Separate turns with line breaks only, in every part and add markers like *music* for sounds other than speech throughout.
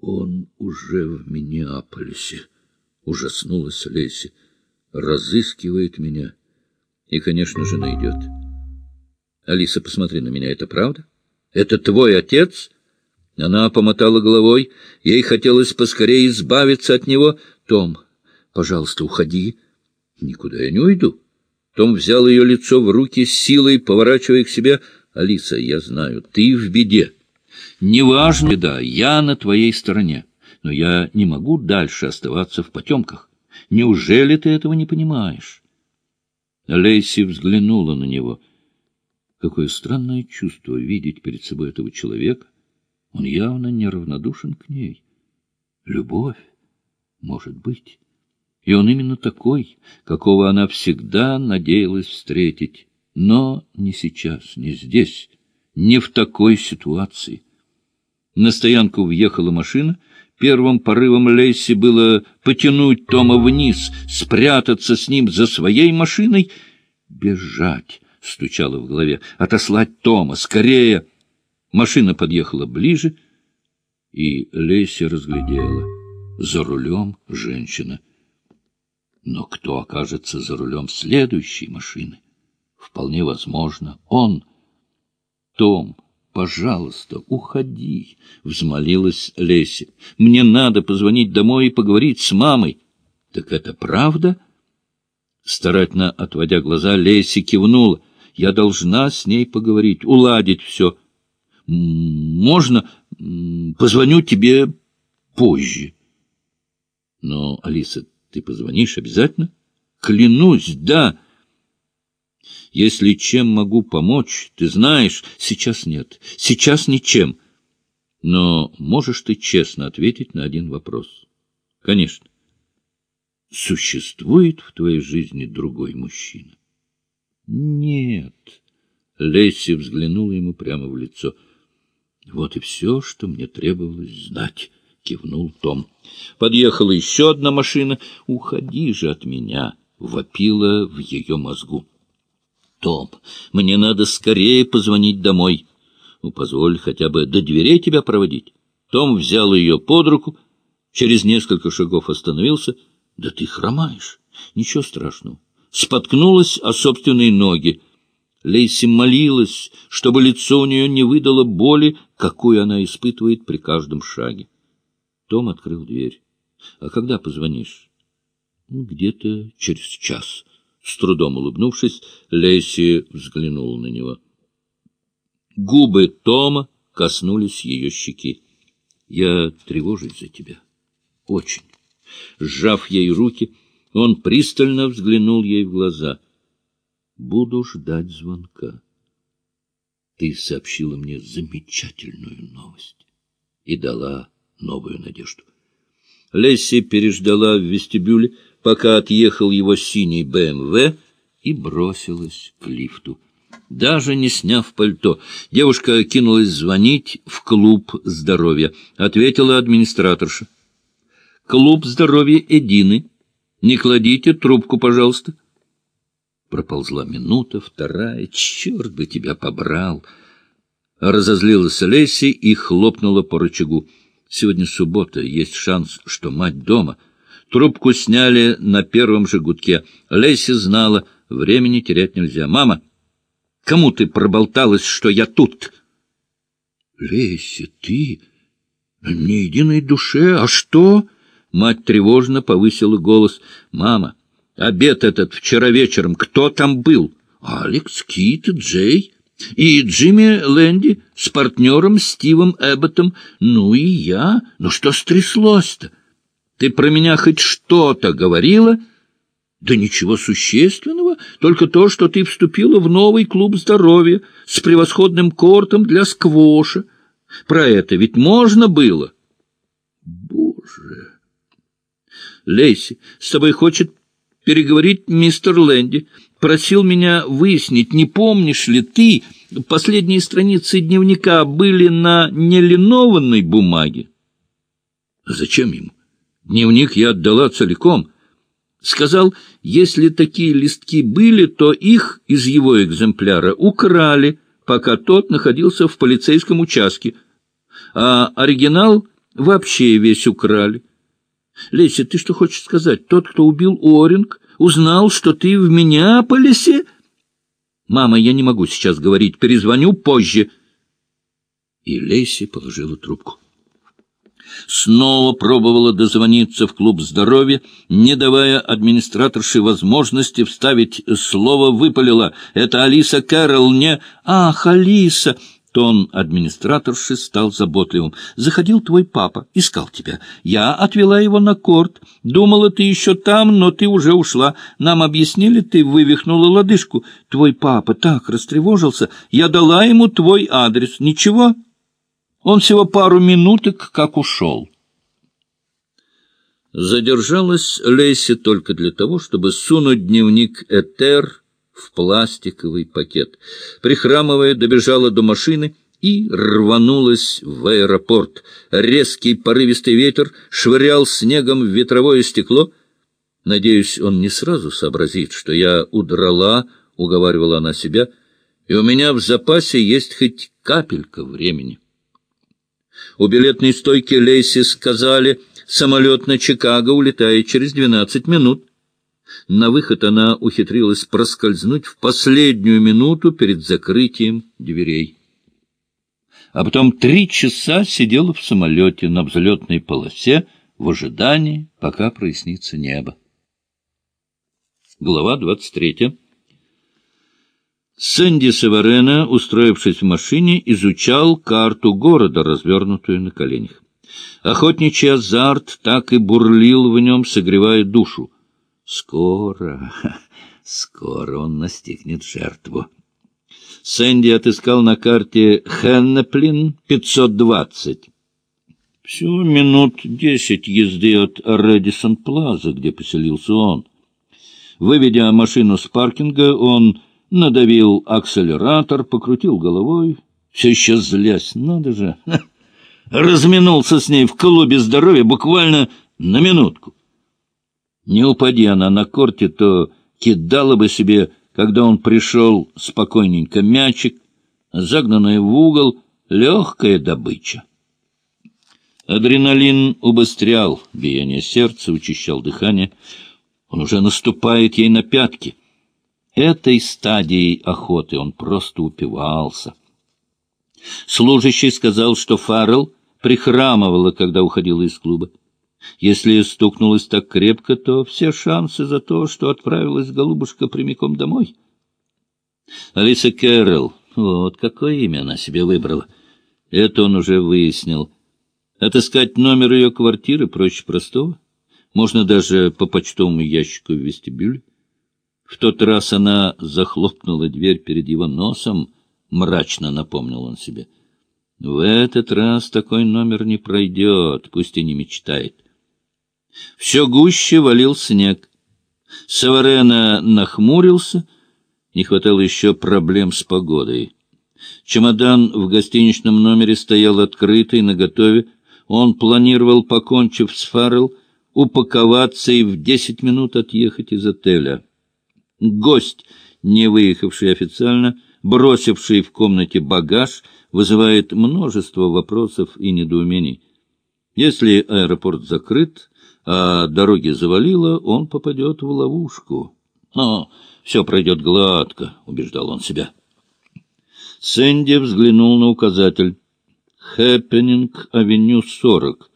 Он уже в Миннеаполисе, — ужаснулась Леси. Разыскивает меня и, конечно же, найдет. Алиса, посмотри на меня, это правда? Это твой отец? Она помотала головой. Ей хотелось поскорее избавиться от него. Том, пожалуйста, уходи. Никуда я не уйду. Том взял ее лицо в руки силой, поворачивая к себе. Алиса, я знаю, ты в беде. Неважно, да, я на твоей стороне, но я не могу дальше оставаться в потемках. Неужели ты этого не понимаешь? Лейси взглянула на него. Какое странное чувство видеть перед собой этого человека. Он явно неравнодушен к ней. Любовь, может быть. И он именно такой, какого она всегда надеялась встретить. Но не сейчас, не здесь, не в такой ситуации. На стоянку въехала машина. Первым порывом Лейси было потянуть Тома вниз, спрятаться с ним за своей машиной, бежать, стучало в голове, отослать Тома, скорее. Машина подъехала ближе, и Лейси разглядела. За рулем женщина. Но кто окажется за рулем следующей машины? Вполне возможно, он. Том «Пожалуйста, уходи», — взмолилась Леся. «Мне надо позвонить домой и поговорить с мамой». «Так это правда?» Старательно отводя глаза, Леся кивнула. «Я должна с ней поговорить, уладить все. Можно? Позвоню тебе позже». «Но, Алиса, ты позвонишь обязательно?» «Клянусь, да». Если чем могу помочь, ты знаешь, сейчас нет, сейчас ничем. Но можешь ты честно ответить на один вопрос? Конечно. Существует в твоей жизни другой мужчина? Нет. Лесси взглянула ему прямо в лицо. Вот и все, что мне требовалось знать, кивнул Том. Подъехала еще одна машина. Уходи же от меня, вопила в ее мозгу. Том, мне надо скорее позвонить домой. Ну, позволь хотя бы до дверей тебя проводить. Том взял ее под руку, через несколько шагов остановился. Да ты хромаешь. Ничего страшного. Споткнулась о собственные ноги. Лейси молилась, чтобы лицо у нее не выдало боли, какую она испытывает при каждом шаге. Том открыл дверь. — А когда позвонишь? Ну, — Где-то через час. С трудом улыбнувшись, Лейси взглянул на него. Губы Тома коснулись ее щеки. — Я тревожусь за тебя. Очень. Сжав ей руки, он пристально взглянул ей в глаза. — Буду ждать звонка. Ты сообщила мне замечательную новость и дала новую надежду. Лесси переждала в вестибюле, пока отъехал его синий БМВ, и бросилась к лифту. Даже не сняв пальто, девушка кинулась звонить в клуб здоровья. Ответила администраторша. «Клуб здоровья Эдины. Не кладите трубку, пожалуйста». Проползла минута, вторая. «Черт бы тебя побрал!» Разозлилась Лесси и хлопнула по рычагу. «Сегодня суббота, есть шанс, что мать дома». Трубку сняли на первом же гудке. Леся знала, времени терять нельзя. «Мама, кому ты проболталась, что я тут?» «Леся, ты? Ни единой душе? А что?» Мать тревожно повысила голос. «Мама, обед этот вчера вечером, кто там был?» «Алекс, Кит, Джей и Джимми Лэнди с партнером Стивом Эбботом. Ну и я. Ну что стряслось-то?» Ты про меня хоть что-то говорила? Да ничего существенного, только то, что ты вступила в новый клуб здоровья с превосходным кортом для сквоша. Про это ведь можно было? Боже! Лейси, с тобой хочет переговорить мистер Лэнди. Просил меня выяснить, не помнишь ли ты, последние страницы дневника были на нелинованной бумаге. Зачем ему? Дневник я отдала целиком. Сказал, если такие листки были, то их из его экземпляра украли, пока тот находился в полицейском участке, а оригинал вообще весь украли. Леся, ты что хочешь сказать? Тот, кто убил Оринг, узнал, что ты в Миннеаполисе? Мама, я не могу сейчас говорить, перезвоню позже. И Леся положила трубку. Снова пробовала дозвониться в клуб здоровья, не давая администраторше возможности вставить слово, выпалила. «Это Алиса Кэрролл, не...» «Ах, Алиса!» Тон администраторши стал заботливым. «Заходил твой папа, искал тебя. Я отвела его на корт. Думала, ты еще там, но ты уже ушла. Нам объяснили, ты вывихнула лодыжку. Твой папа так растревожился. Я дала ему твой адрес. Ничего?» Он всего пару минуток как ушел. Задержалась Лейси только для того, чтобы сунуть дневник «Этер» в пластиковый пакет. Прихрамывая, добежала до машины и рванулась в аэропорт. Резкий порывистый ветер швырял снегом в ветровое стекло. Надеюсь, он не сразу сообразит, что я удрала, — уговаривала она себя, — и у меня в запасе есть хоть капелька времени. У билетной стойки Лейси сказали, самолет на Чикаго улетает через двенадцать минут. На выход она ухитрилась проскользнуть в последнюю минуту перед закрытием дверей. А потом три часа сидела в самолете на взлетной полосе в ожидании, пока прояснится небо. Глава двадцать третья. Сэнди Севарена, устроившись в машине, изучал карту города, развернутую на коленях. Охотничий азарт так и бурлил в нем, согревая душу. Скоро, *laughs* скоро он настигнет жертву. Сэнди отыскал на карте Хеннеплин 520. Всего минут десять езды от Редисон Плаза, где поселился он. Выведя машину с паркинга, он надавил акселератор, покрутил головой, все еще злясь. Надо же, разминулся с ней в клубе здоровья буквально на минутку. Не упади она на корте, то кидала бы себе, когда он пришел, спокойненько мячик, загнанная в угол, легкая добыча. Адреналин убыстрял биение сердца, учащал дыхание. Он уже наступает ей на пятки. Этой стадией охоты он просто упивался. Служащий сказал, что Фаррелл прихрамывала, когда уходила из клуба. Если стукнулась так крепко, то все шансы за то, что отправилась голубушка прямиком домой. Алиса Кэрролл, вот какое имя она себе выбрала. Это он уже выяснил. Отыскать номер ее квартиры проще простого. Можно даже по почтовому ящику в вестибюле. В тот раз она захлопнула дверь перед его носом, мрачно напомнил он себе. В этот раз такой номер не пройдет, пусть и не мечтает. Все гуще валил снег. Саварена нахмурился, не хватало еще проблем с погодой. Чемодан в гостиничном номере стоял открытый, наготове. Он планировал, покончив с Фаррелл, упаковаться и в десять минут отъехать из отеля. Гость, не выехавший официально, бросивший в комнате багаж, вызывает множество вопросов и недоумений. Если аэропорт закрыт, а дороги завалило, он попадет в ловушку. Но все пройдет гладко, — убеждал он себя. Сэнди взглянул на указатель. Хэппенинг, авеню 40.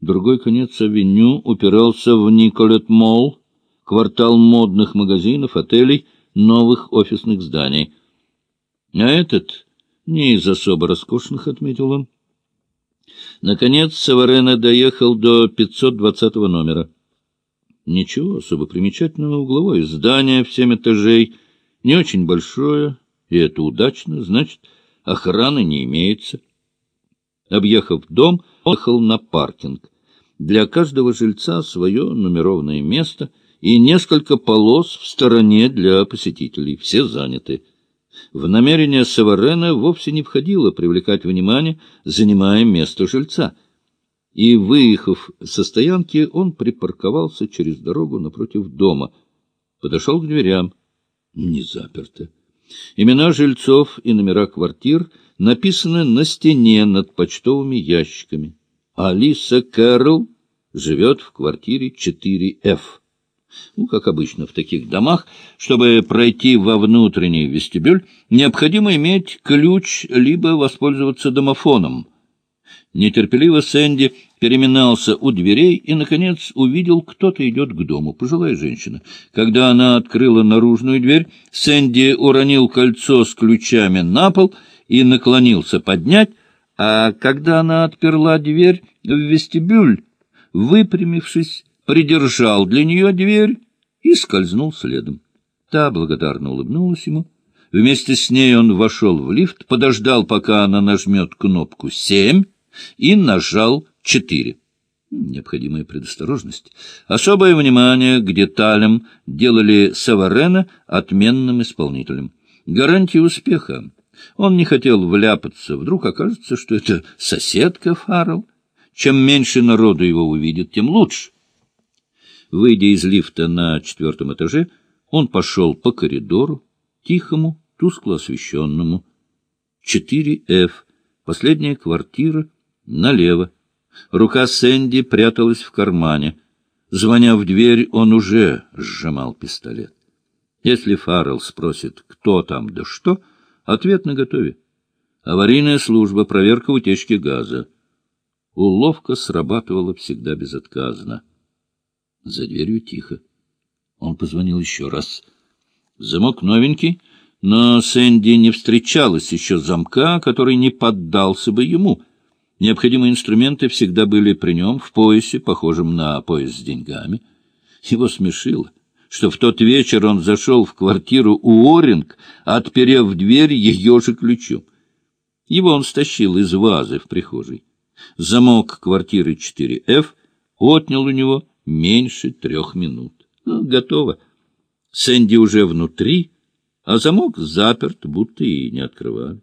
Другой конец авеню упирался в Николет-Молл, квартал модных магазинов, отелей, новых офисных зданий. А этот не из особо роскошных, — отметил он. Наконец Саварена доехал до 520 номера. Ничего особо примечательного, угловое здание в семь этажей, не очень большое, и это удачно, значит, охраны не имеется. Объехав дом, он ехал на паркинг. Для каждого жильца свое нумерованное место — и несколько полос в стороне для посетителей. Все заняты. В намерение Саварена вовсе не входило привлекать внимание, занимая место жильца. И, выехав со стоянки, он припарковался через дорогу напротив дома. Подошел к дверям. Не заперто. Имена жильцов и номера квартир написаны на стене над почтовыми ящиками. Алиса Кэрролл живет в квартире 4F. Ну, как обычно в таких домах, чтобы пройти во внутренний вестибюль, необходимо иметь ключ либо воспользоваться домофоном. Нетерпеливо Сэнди переминался у дверей и, наконец, увидел, кто-то идет к дому, пожилая женщина. Когда она открыла наружную дверь, Сэнди уронил кольцо с ключами на пол и наклонился поднять, а когда она отперла дверь в вестибюль, выпрямившись, придержал для нее дверь и скользнул следом. Та благодарно улыбнулась ему. Вместе с ней он вошел в лифт, подождал, пока она нажмет кнопку «семь», и нажал «четыре». Необходимая предосторожность. Особое внимание к деталям делали Саварена отменным исполнителем. Гарантия успеха. Он не хотел вляпаться. Вдруг окажется, что это соседка Фаррелл. Чем меньше народу его увидит, тем лучше. Выйдя из лифта на четвертом этаже, он пошел по коридору, тихому, тускло освещенному. 4F, последняя квартира, налево. Рука Сэнди пряталась в кармане. Звоня в дверь, он уже сжимал пистолет. Если Фаррелл спросит, кто там да что, ответ наготове. Аварийная служба, проверка утечки газа. Уловка срабатывала всегда безотказно. За дверью тихо. Он позвонил еще раз. Замок новенький, но Сэнди не встречалось еще замка, который не поддался бы ему. Необходимые инструменты всегда были при нем, в поясе, похожем на пояс с деньгами. Его смешило, что в тот вечер он зашел в квартиру у Оринг, отперев дверь ее же ключом. Его он стащил из вазы в прихожей. Замок квартиры 4F отнял у него меньше трех минут. Ну, готово. Сэнди уже внутри, а замок заперт, будто и не открывали.